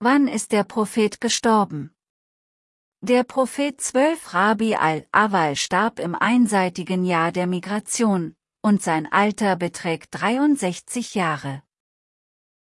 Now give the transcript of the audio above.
Wann ist der Prophet gestorben? Der Prophet 12 Rabi al-Awal starb im einseitigen Jahr der Migration, und sein Alter beträgt 63 Jahre.